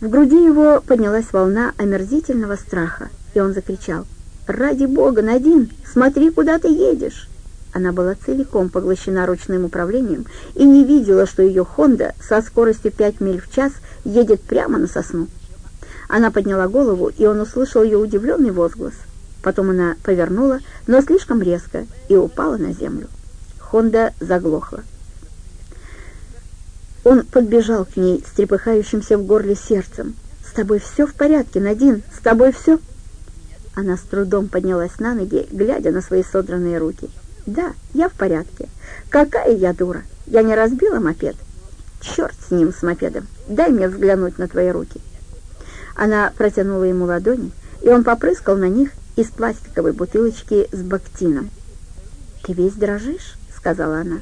В груди его поднялась волна омерзительного страха, и он закричал «Ради бога, Надин, смотри, куда ты едешь!» Она была целиком поглощена ручным управлением и не видела, что ее «Хонда» со скоростью 5 миль в час едет прямо на сосну. Она подняла голову, и он услышал ее удивленный возглас. Потом она повернула, но слишком резко, и упала на землю. Хонда заглохла. Он подбежал к ней с трепыхающимся в горле сердцем. «С тобой все в порядке, Надин? С тобой все?» Она с трудом поднялась на ноги, глядя на свои содранные руки. «Да, я в порядке. Какая я дура! Я не разбила мопед?» «Черт с ним, с мопедом! Дай мне взглянуть на твои руки!» Она протянула ему ладони, и он попрыскал на них из пластиковой бутылочки с бактином. «Ты весь дрожишь?» — сказала она.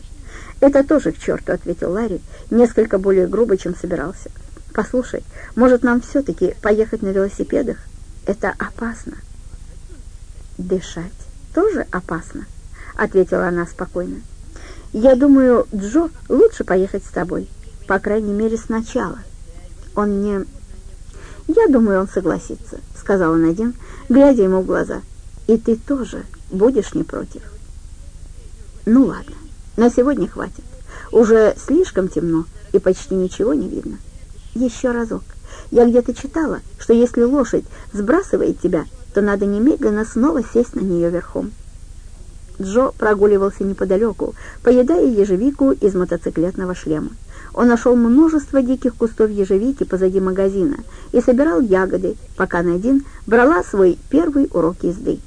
«Это тоже к черту», — ответил Ларри, несколько более грубо, чем собирался. «Послушай, может, нам все-таки поехать на велосипедах? Это опасно». «Дышать тоже опасно», — ответила она спокойно. «Я думаю, Джо, лучше поехать с тобой, по крайней мере, сначала. Он не...» «Я думаю, он согласится», — сказала Надин, глядя ему в глаза. «И ты тоже будешь не против». «Ну ладно». На сегодня хватит. Уже слишком темно и почти ничего не видно. Еще разок. Я где-то читала, что если лошадь сбрасывает тебя, то надо немедленно снова сесть на нее верхом. Джо прогуливался неподалеку, поедая ежевику из мотоциклетного шлема. Он нашел множество диких кустов ежевики позади магазина и собирал ягоды, пока Надин брала свой первый урок езды.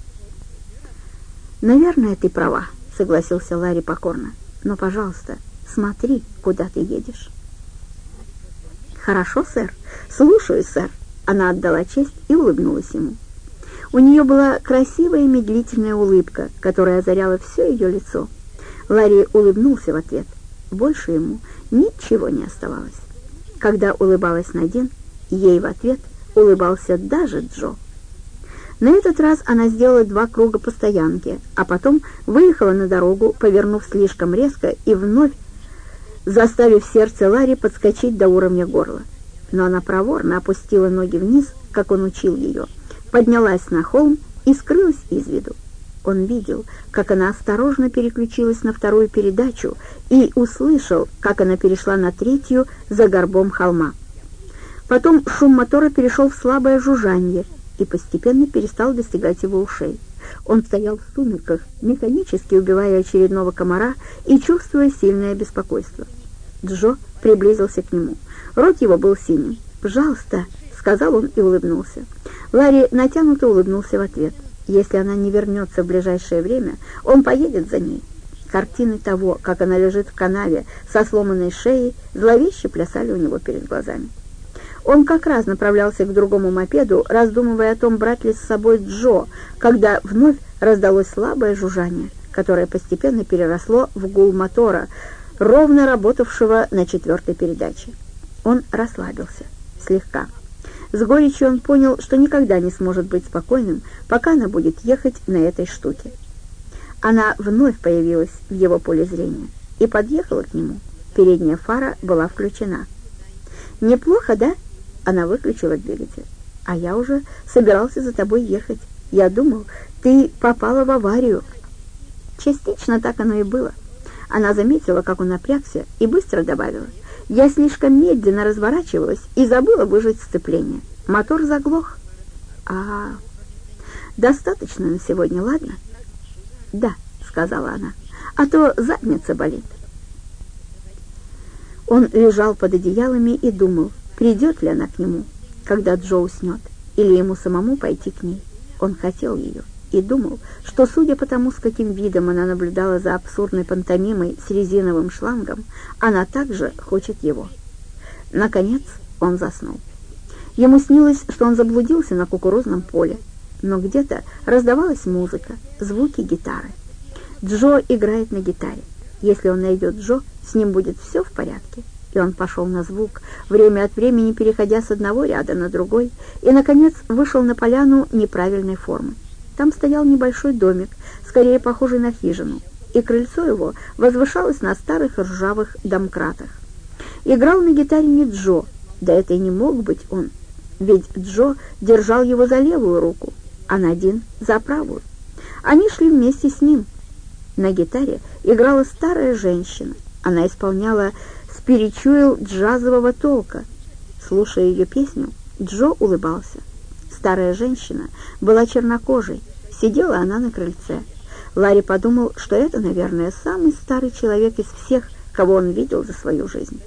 «Наверное, ты права», — согласился Ларри покорно. Но, пожалуйста, смотри, куда ты едешь. Хорошо, сэр. Слушаю, сэр. Она отдала честь и улыбнулась ему. У нее была красивая медлительная улыбка, которая озаряла все ее лицо. Ларри улыбнулся в ответ. Больше ему ничего не оставалось. Когда улыбалась Надин, ей в ответ улыбался даже Джо. На этот раз она сделала два круга по стоянке, а потом выехала на дорогу, повернув слишком резко и вновь заставив сердце Ларри подскочить до уровня горла. Но она проворно опустила ноги вниз, как он учил ее, поднялась на холм и скрылась из виду. Он видел, как она осторожно переключилась на вторую передачу и услышал, как она перешла на третью за горбом холма. Потом шум мотора перешел в слабое жужжание — и постепенно перестал достигать его ушей. Он стоял в сумерках, механически убивая очередного комара и чувствуя сильное беспокойство. Джо приблизился к нему. Рот его был синим. «Пожалуйста», — сказал он и улыбнулся. Ларри натянуто улыбнулся в ответ. Если она не вернется в ближайшее время, он поедет за ней. Картины того, как она лежит в канаве со сломанной шеей, зловеще плясали у него перед глазами. Он как раз направлялся к другому мопеду, раздумывая о том, брать ли с собой Джо, когда вновь раздалось слабое жужжание, которое постепенно переросло в гул мотора, ровно работавшего на четвертой передаче. Он расслабился, слегка. С горечью он понял, что никогда не сможет быть спокойным, пока она будет ехать на этой штуке. Она вновь появилась в его поле зрения и подъехала к нему. Передняя фара была включена. «Неплохо, да?» Она выключила двигатель. «А я уже собирался за тобой ехать. Я думал, ты попала в аварию». Частично так оно и было. Она заметила, как он напрягся, и быстро добавила. «Я слишком медленно разворачивалась и забыла выжать сцепление. Мотор заглох». «А, достаточно на сегодня, ладно?» «Да», — сказала она, — «а то задница болит». Он лежал под одеялами и думал, придет ли она к нему, когда Джо уснет, или ему самому пойти к ней. Он хотел ее и думал, что, судя по тому, с каким видом она наблюдала за абсурдной пантомимой с резиновым шлангом, она также хочет его. Наконец он заснул. Ему снилось, что он заблудился на кукурузном поле, но где-то раздавалась музыка, звуки гитары. Джо играет на гитаре. Если он найдет Джо, с ним будет все в порядке и он пошел на звук, время от времени переходя с одного ряда на другой, и, наконец, вышел на поляну неправильной формы. Там стоял небольшой домик, скорее похожий на хижину, и крыльцо его возвышалось на старых ржавых домкратах. Играл на гитаре не Джо, Да это и не мог быть он, ведь Джо держал его за левую руку, а Надин — за правую. Они шли вместе с ним. На гитаре играла старая женщина. Она исполняла спиричуэл джазового толка. Слушая ее песню, Джо улыбался. Старая женщина была чернокожей, сидела она на крыльце. Ларри подумал, что это, наверное, самый старый человек из всех, кого он видел за свою жизнь.